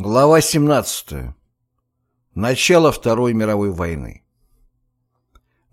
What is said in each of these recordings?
Глава 17. Начало Второй мировой войны.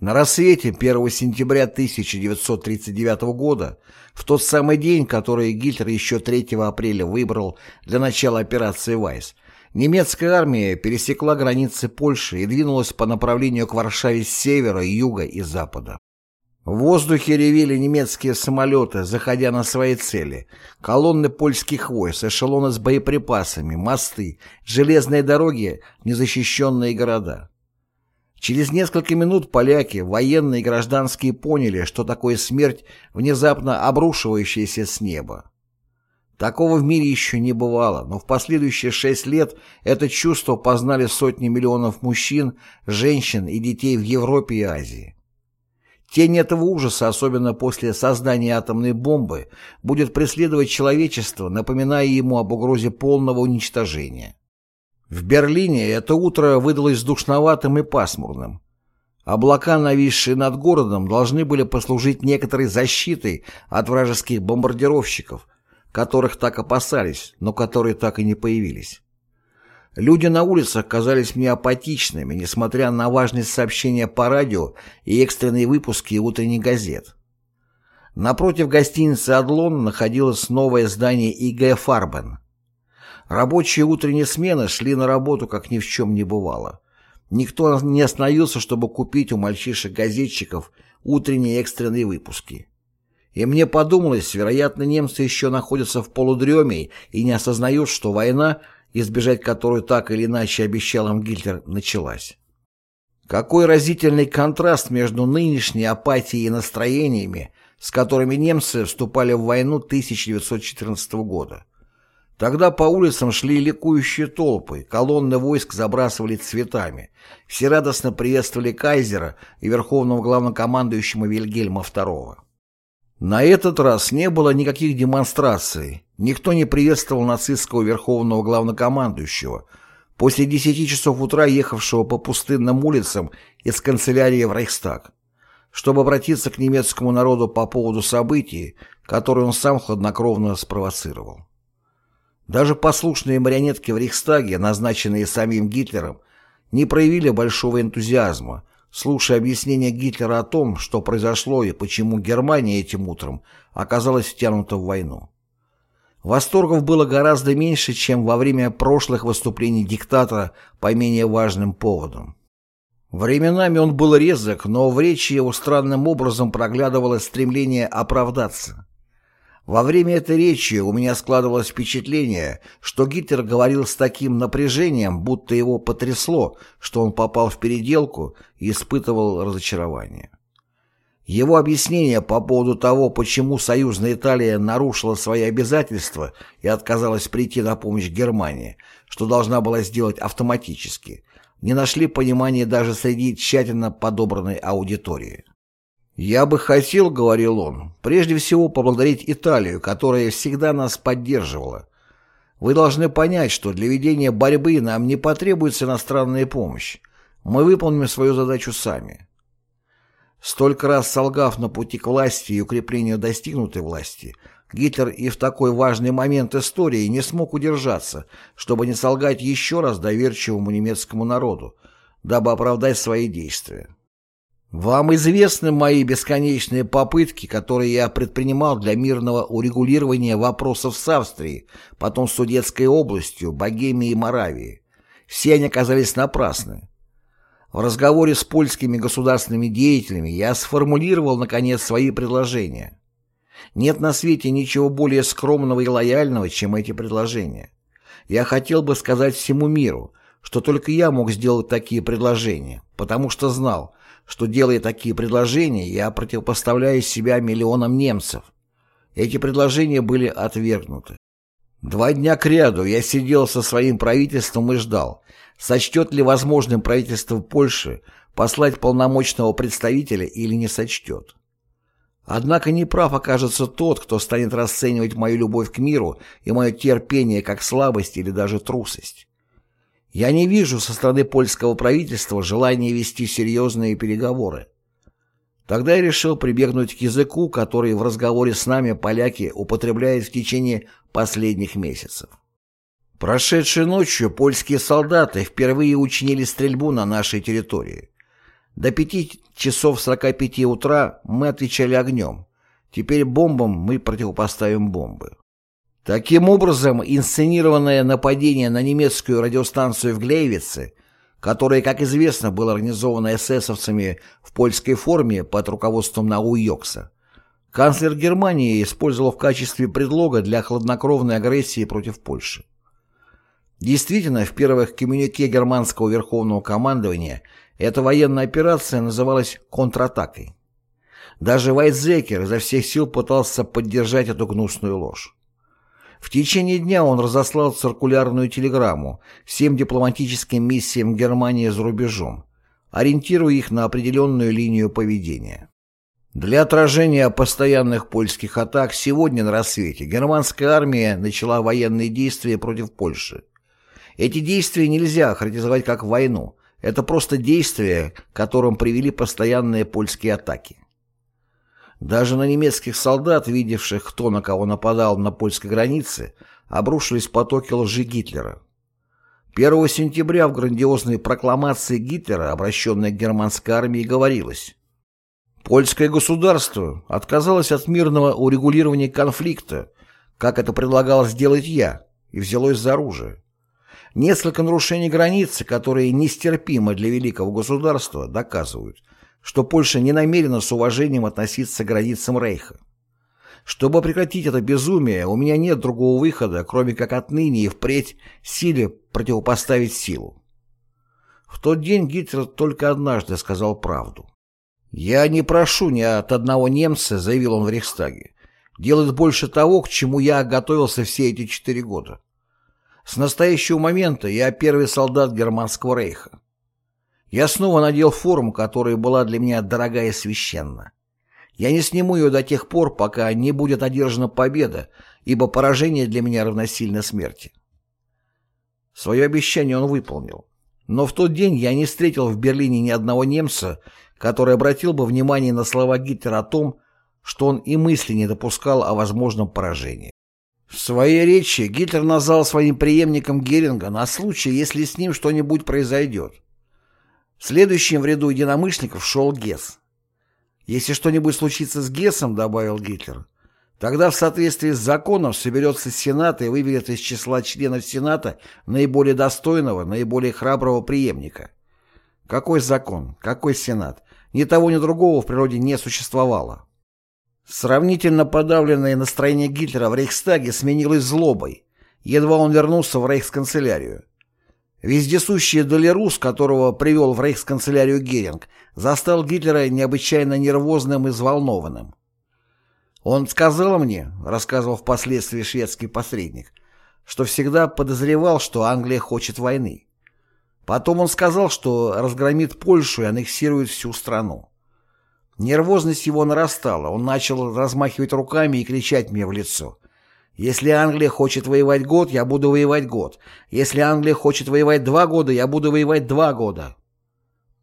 На рассвете 1 сентября 1939 года, в тот самый день, который Гитлер еще 3 апреля выбрал для начала операции «Вайс», немецкая армия пересекла границы Польши и двинулась по направлению к Варшаве с севера, юга и запада. В воздухе ревели немецкие самолеты, заходя на свои цели. Колонны польских войск, эшелоны с боеприпасами, мосты, железные дороги, незащищенные города. Через несколько минут поляки, военные и гражданские, поняли, что такое смерть, внезапно обрушивающаяся с неба. Такого в мире еще не бывало, но в последующие шесть лет это чувство познали сотни миллионов мужчин, женщин и детей в Европе и Азии. Тень этого ужаса, особенно после создания атомной бомбы, будет преследовать человечество, напоминая ему об угрозе полного уничтожения. В Берлине это утро выдалось душноватым и пасмурным. Облака, нависшие над городом, должны были послужить некоторой защитой от вражеских бомбардировщиков, которых так опасались, но которые так и не появились. Люди на улицах казались мне апатичными, несмотря на важность сообщения по радио и экстренные выпуски утренних газет. Напротив гостиницы «Адлон» находилось новое здание ИГ «Фарбен». Рабочие утренние смены шли на работу, как ни в чем не бывало. Никто не остановился, чтобы купить у мальчишек-газетчиков утренние экстренные выпуски. И мне подумалось, вероятно, немцы еще находятся в полудреме и не осознают, что война избежать которую так или иначе обещал им Гитлер, началась. Какой разительный контраст между нынешней апатией и настроениями, с которыми немцы вступали в войну 1914 года. Тогда по улицам шли ликующие толпы, колонны войск забрасывали цветами, все радостно приветствовали кайзера и верховного главнокомандующего Вильгельма II. На этот раз не было никаких демонстраций, никто не приветствовал нацистского верховного главнокомандующего, после десяти часов утра ехавшего по пустынным улицам из канцелярии в Рейхстаг, чтобы обратиться к немецкому народу по поводу событий, которые он сам хладнокровно спровоцировал. Даже послушные марионетки в Рейхстаге, назначенные самим Гитлером, не проявили большого энтузиазма, слушая объяснения Гитлера о том, что произошло и почему Германия этим утром оказалась втянута в войну. Восторгов было гораздо меньше, чем во время прошлых выступлений диктатора по менее важным поводам. Временами он был резок, но в речи его странным образом проглядывалось стремление оправдаться. Во время этой речи у меня складывалось впечатление, что Гитлер говорил с таким напряжением, будто его потрясло, что он попал в переделку и испытывал разочарование. Его объяснение по поводу того, почему союзная Италия нарушила свои обязательства и отказалась прийти на помощь Германии, что должна была сделать автоматически, не нашли понимания даже среди тщательно подобранной аудитории. «Я бы хотел, — говорил он, — прежде всего поблагодарить Италию, которая всегда нас поддерживала. Вы должны понять, что для ведения борьбы нам не потребуется иностранная помощь. Мы выполним свою задачу сами». Столько раз солгав на пути к власти и укреплению достигнутой власти, Гитлер и в такой важный момент истории не смог удержаться, чтобы не солгать еще раз доверчивому немецкому народу, дабы оправдать свои действия. Вам известны мои бесконечные попытки, которые я предпринимал для мирного урегулирования вопросов с Австрией, потом с Судетской областью, Богемией и Моравией. Все они оказались напрасны. В разговоре с польскими государственными деятелями я сформулировал, наконец, свои предложения. Нет на свете ничего более скромного и лояльного, чем эти предложения. Я хотел бы сказать всему миру, что только я мог сделать такие предложения, потому что знал, что, делая такие предложения, я противопоставляю себя миллионам немцев. Эти предложения были отвергнуты. Два дня кряду я сидел со своим правительством и ждал, сочтет ли возможным правительство Польши послать полномочного представителя или не сочтет. Однако неправ окажется тот, кто станет расценивать мою любовь к миру и мое терпение как слабость или даже трусость. Я не вижу со стороны польского правительства желания вести серьезные переговоры. Тогда я решил прибегнуть к языку, который в разговоре с нами поляки употребляют в течение последних месяцев. Прошедшей ночью польские солдаты впервые учинили стрельбу на нашей территории. До 5 часов 45 утра мы отвечали огнем. Теперь бомбам мы противопоставим бомбы. Таким образом, инсценированное нападение на немецкую радиостанцию в Глейвице, которое, как известно, было организовано эсэсовцами в польской форме под руководством Нау Йокса, канцлер Германии использовал в качестве предлога для хладнокровной агрессии против Польши. Действительно, в первых коммюнике германского верховного командования эта военная операция называлась контратакой. Даже Вайтзекер изо всех сил пытался поддержать эту гнусную ложь. В течение дня он разослал циркулярную телеграмму всем дипломатическим миссиям Германии за рубежом, ориентируя их на определенную линию поведения. Для отражения постоянных польских атак сегодня на рассвете германская армия начала военные действия против Польши. Эти действия нельзя характеризовать как войну, это просто действия, к которым привели постоянные польские атаки. Даже на немецких солдат, видевших, кто на кого нападал на польской границе, обрушились потоки лжи Гитлера. 1 сентября в грандиозной прокламации Гитлера, обращенной к германской армии, говорилось «Польское государство отказалось от мирного урегулирования конфликта, как это предлагал сделать я, и взялось за оружие. Несколько нарушений границы, которые нестерпимы для великого государства, доказывают – что Польша не намерена с уважением относиться к границам Рейха. Чтобы прекратить это безумие, у меня нет другого выхода, кроме как отныне и впредь силе противопоставить силу. В тот день Гитлер только однажды сказал правду. «Я не прошу ни от одного немца», — заявил он в Рейхстаге, «делать больше того, к чему я готовился все эти четыре года. С настоящего момента я первый солдат Германского рейха. Я снова надел форму, которая была для меня дорогая и священна. Я не сниму ее до тех пор, пока не будет одержана победа, ибо поражение для меня равносильно смерти. Свое обещание он выполнил. Но в тот день я не встретил в Берлине ни одного немца, который обратил бы внимание на слова Гитлера о том, что он и мысли не допускал о возможном поражении. В своей речи Гитлер назвал своим преемником Геринга на случай, если с ним что-нибудь произойдет. Следующим в ряду единомышленников шел Гесс. «Если что-нибудь случится с Гессом, — добавил Гитлер, — тогда в соответствии с законом соберется Сенат и выберет из числа членов Сената наиболее достойного, наиболее храброго преемника. Какой закон? Какой Сенат? Ни того, ни другого в природе не существовало. Сравнительно подавленное настроение Гитлера в Рейхстаге сменилось злобой, едва он вернулся в рейхсканцелярию. Вездесущий Долерус, которого привел в рейхсканцелярию Геринг, застал Гитлера необычайно нервозным и взволнованным. «Он сказал мне, — рассказывал впоследствии шведский посредник, — что всегда подозревал, что Англия хочет войны. Потом он сказал, что разгромит Польшу и аннексирует всю страну. Нервозность его нарастала, он начал размахивать руками и кричать мне в лицо. Если Англия хочет воевать год, я буду воевать год. Если Англия хочет воевать два года, я буду воевать два года.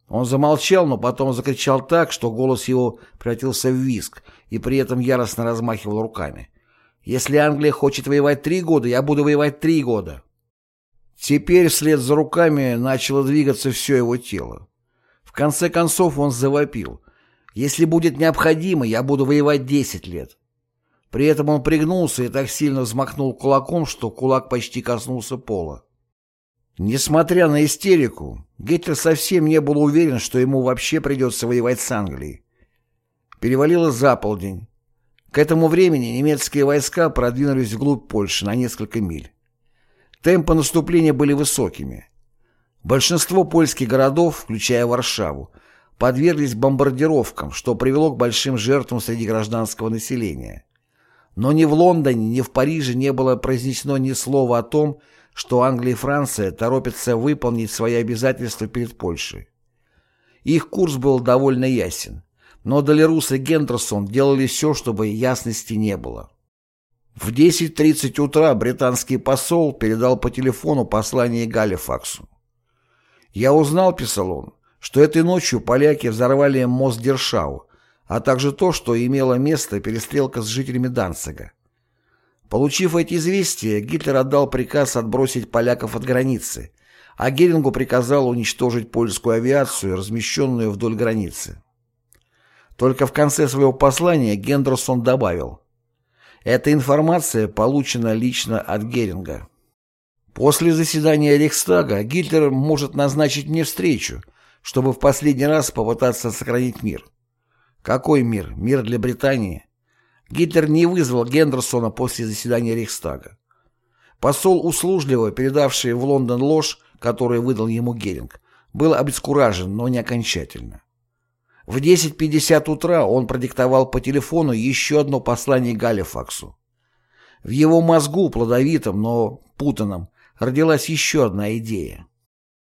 Он замолчал, но потом закричал так, что голос его превратился в визг, и при этом яростно размахивал руками. «Если Англия хочет воевать три года, я буду воевать три года». Теперь вслед за руками начало двигаться все его тело. В конце концов он завопил. «Если будет необходимо, я буду воевать десять лет». При этом он пригнулся и так сильно взмахнул кулаком, что кулак почти коснулся пола. Несмотря на истерику, Гитлер совсем не был уверен, что ему вообще придется воевать с Англией. Перевалило за полдень. К этому времени немецкие войска продвинулись вглубь Польши на несколько миль. Темпы наступления были высокими. Большинство польских городов, включая Варшаву, подверглись бомбардировкам, что привело к большим жертвам среди гражданского населения. Но ни в Лондоне, ни в Париже не было произнесено ни слова о том, что Англия и Франция торопятся выполнить свои обязательства перед Польшей. Их курс был довольно ясен, но Долерус и Гендерсон делали все, чтобы ясности не было. В 10.30 утра британский посол передал по телефону послание Галифаксу. «Я узнал, — писал он, — что этой ночью поляки взорвали мост Дершау, а также то, что имела место перестрелка с жителями Данцига. Получив эти известия, Гитлер отдал приказ отбросить поляков от границы, а Герингу приказал уничтожить польскую авиацию, размещенную вдоль границы. Только в конце своего послания Гендерсон добавил «Эта информация получена лично от Геринга». После заседания Рейхстага Гитлер может назначить мне встречу, чтобы в последний раз попытаться сохранить мир. Какой мир? Мир для Британии? Гитлер не вызвал Гендерсона после заседания Рейхстага. Посол, услужливо передавший в Лондон ложь, которую выдал ему Геринг, был обескуражен, но не окончательно. В 10.50 утра он продиктовал по телефону еще одно послание Галифаксу. В его мозгу, плодовитом, но путанном, родилась еще одна идея.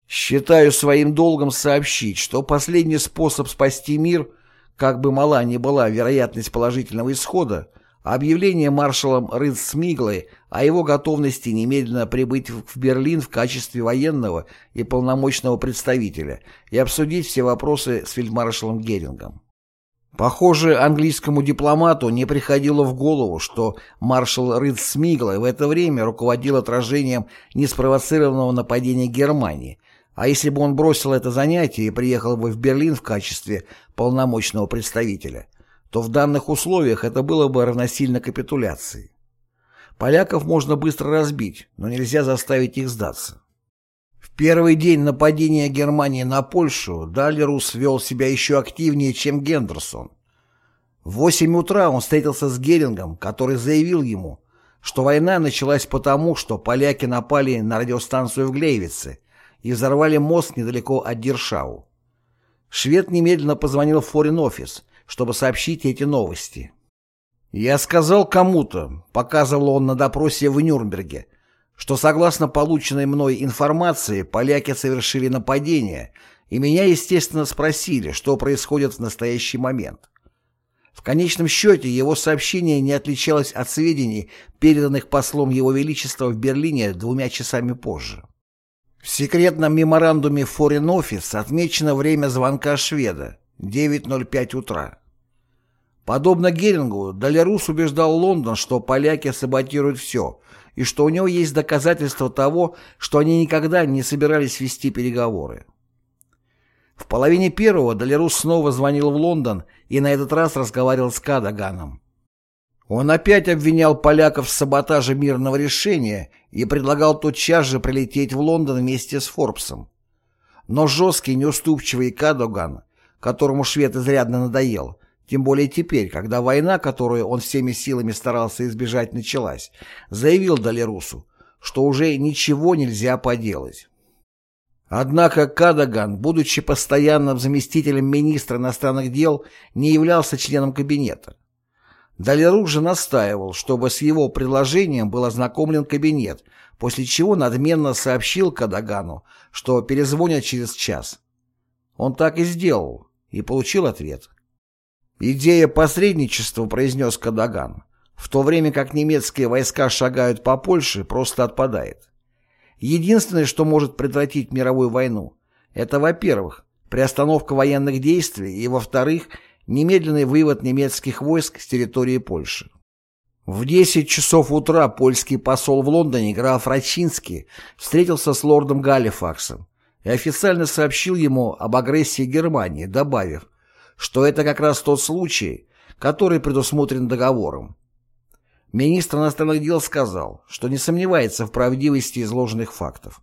«Считаю своим долгом сообщить, что последний способ спасти мир – как бы мала ни была вероятность положительного исхода, объявление маршалом Рыцмиглой о его готовности немедленно прибыть в Берлин в качестве военного и полномочного представителя и обсудить все вопросы с фельдмаршалом Герингом. Похоже, английскому дипломату не приходило в голову, что маршал Рыцмигла в это время руководил отражением неспровоцированного нападения Германии, а если бы он бросил это занятие и приехал бы в Берлин в качестве полномочного представителя, то в данных условиях это было бы равносильно капитуляции. Поляков можно быстро разбить, но нельзя заставить их сдаться. В первый день нападения Германии на Польшу Далерус вел себя еще активнее, чем Гендерсон. В 8 утра он встретился с Герингом, который заявил ему, что война началась потому, что поляки напали на радиостанцию в Глейвице и взорвали мост недалеко от Диршау. Швед немедленно позвонил в Foreign Office, чтобы сообщить эти новости. «Я сказал кому-то», — показывал он на допросе в Нюрнберге, что согласно полученной мной информации поляки совершили нападение, и меня, естественно, спросили, что происходит в настоящий момент. В конечном счете его сообщение не отличалось от сведений, переданных послом Его Величества в Берлине двумя часами позже. В секретном меморандуме Foreign Office отмечено время звонка шведа – 9.05 утра. Подобно Герингу, Далерус убеждал Лондон, что поляки саботируют все, и что у него есть доказательства того, что они никогда не собирались вести переговоры. В половине первого Далерус снова звонил в Лондон и на этот раз разговаривал с Кадаганом. Он опять обвинял поляков в саботаже мирного решения и предлагал тотчас же прилететь в Лондон вместе с Форбсом. Но жесткий, неуступчивый Кадоган, которому швед изрядно надоел, тем более теперь, когда война, которую он всеми силами старался избежать, началась, заявил Далерусу, что уже ничего нельзя поделать. Однако Кадаган, будучи постоянным заместителем министра иностранных дел, не являлся членом кабинета. Далерук же настаивал, чтобы с его предложением был ознакомлен кабинет, после чего надменно сообщил Кадагану, что перезвонят через час. Он так и сделал, и получил ответ. «Идея посредничества», — произнес Кадаган, в то время как немецкие войска шагают по Польше, просто отпадает. Единственное, что может предотвратить мировую войну, это, во-первых, приостановка военных действий, и, во-вторых, немедленный вывод немецких войск с территории Польши. В 10 часов утра польский посол в Лондоне граф Рачинский встретился с лордом Галифаксом и официально сообщил ему об агрессии Германии, добавив, что это как раз тот случай, который предусмотрен договором. Министр иностранных дел сказал, что не сомневается в правдивости изложенных фактов.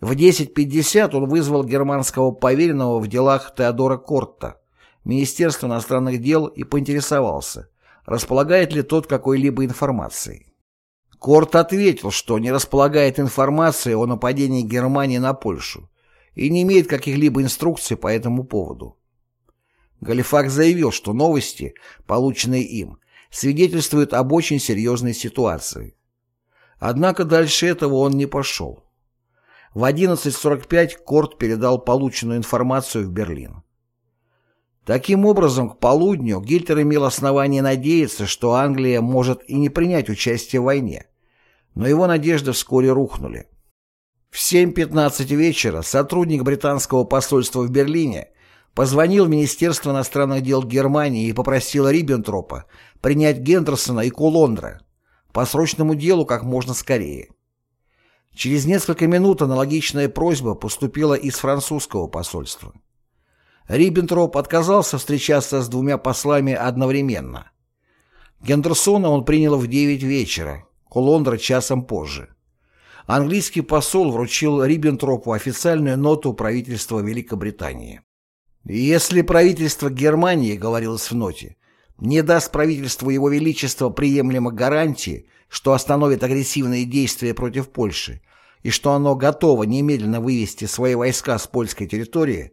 В 10.50 он вызвал германского поверенного в делах Теодора Кортта, Министерства иностранных дел и поинтересовался, располагает ли тот какой-либо информацией. Корт ответил, что не располагает информацией о нападении Германии на Польшу и не имеет каких-либо инструкций по этому поводу. Галифакс заявил, что новости, полученные им, свидетельствуют об очень серьезной ситуации. Однако дальше этого он не пошел. В 11.45 Корт передал полученную информацию в Берлин. Таким образом, к полудню Гитлер имел основание надеяться, что Англия может и не принять участие в войне. Но его надежды вскоре рухнули. В 7.15 вечера сотрудник британского посольства в Берлине позвонил в Министерство иностранных дел Германии и попросил Риббентропа принять Гендерсона и Кулондра. по срочному делу как можно скорее. Через несколько минут аналогичная просьба поступила из французского посольства. Риббентроп отказался встречаться с двумя послами одновременно. Гендерсона он принял в 9 вечера, Колондра часом позже. Английский посол вручил Риббентропу официальную ноту правительства Великобритании. Если правительство Германии, говорилось в ноте, не даст правительству Его Величества приемлемых гарантий, что остановит агрессивные действия против Польши, и что оно готово немедленно вывести свои войска с польской территории,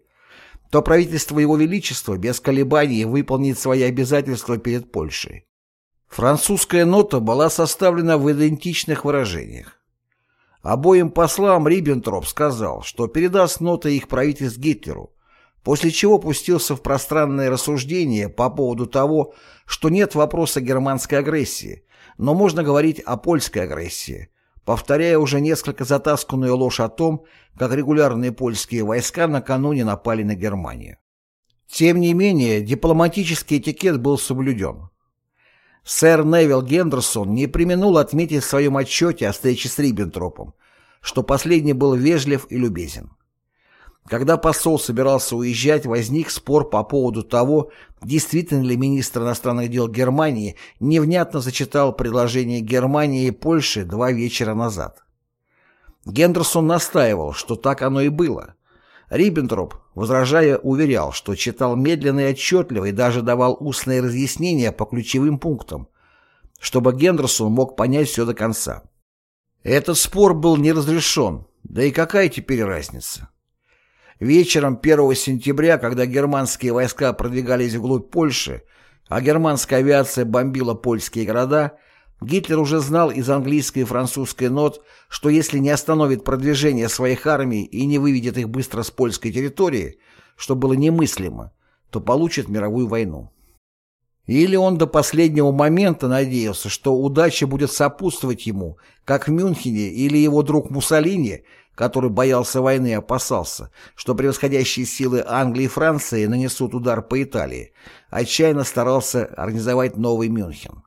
то правительство Его Величества без колебаний выполнит свои обязательства перед Польшей. Французская нота была составлена в идентичных выражениях. Обоим послам Риббентроп сказал, что передаст ноты их правительств Гитлеру, после чего пустился в пространное рассуждение по поводу того, что нет вопроса германской агрессии, но можно говорить о польской агрессии, повторяя уже несколько затасканную ложь о том, как регулярные польские войска накануне напали на Германию. Тем не менее, дипломатический этикет был соблюден. Сэр Невил Гендерсон не применул отметить в своем отчете о встрече с Риббентропом, что последний был вежлив и любезен. Когда посол собирался уезжать, возник спор по поводу того, действительно ли министр иностранных дел Германии невнятно зачитал предложение Германии и Польши два вечера назад. Гендерсон настаивал, что так оно и было. Риббентроп, возражая, уверял, что читал медленно и отчетливо и даже давал устные разъяснения по ключевым пунктам, чтобы Гендерсон мог понять все до конца. Этот спор был не разрешен, да и какая теперь разница? Вечером 1 сентября, когда германские войска продвигались вглубь Польши, а германская авиация бомбила польские города, Гитлер уже знал из английской и французской нот, что если не остановит продвижение своих армий и не выведет их быстро с польской территории, что было немыслимо, то получит мировую войну. Или он до последнего момента надеялся, что удача будет сопутствовать ему, как в Мюнхене или его друг Муссолини – который боялся войны и опасался, что превосходящие силы Англии и Франции нанесут удар по Италии, отчаянно старался организовать новый Мюнхен.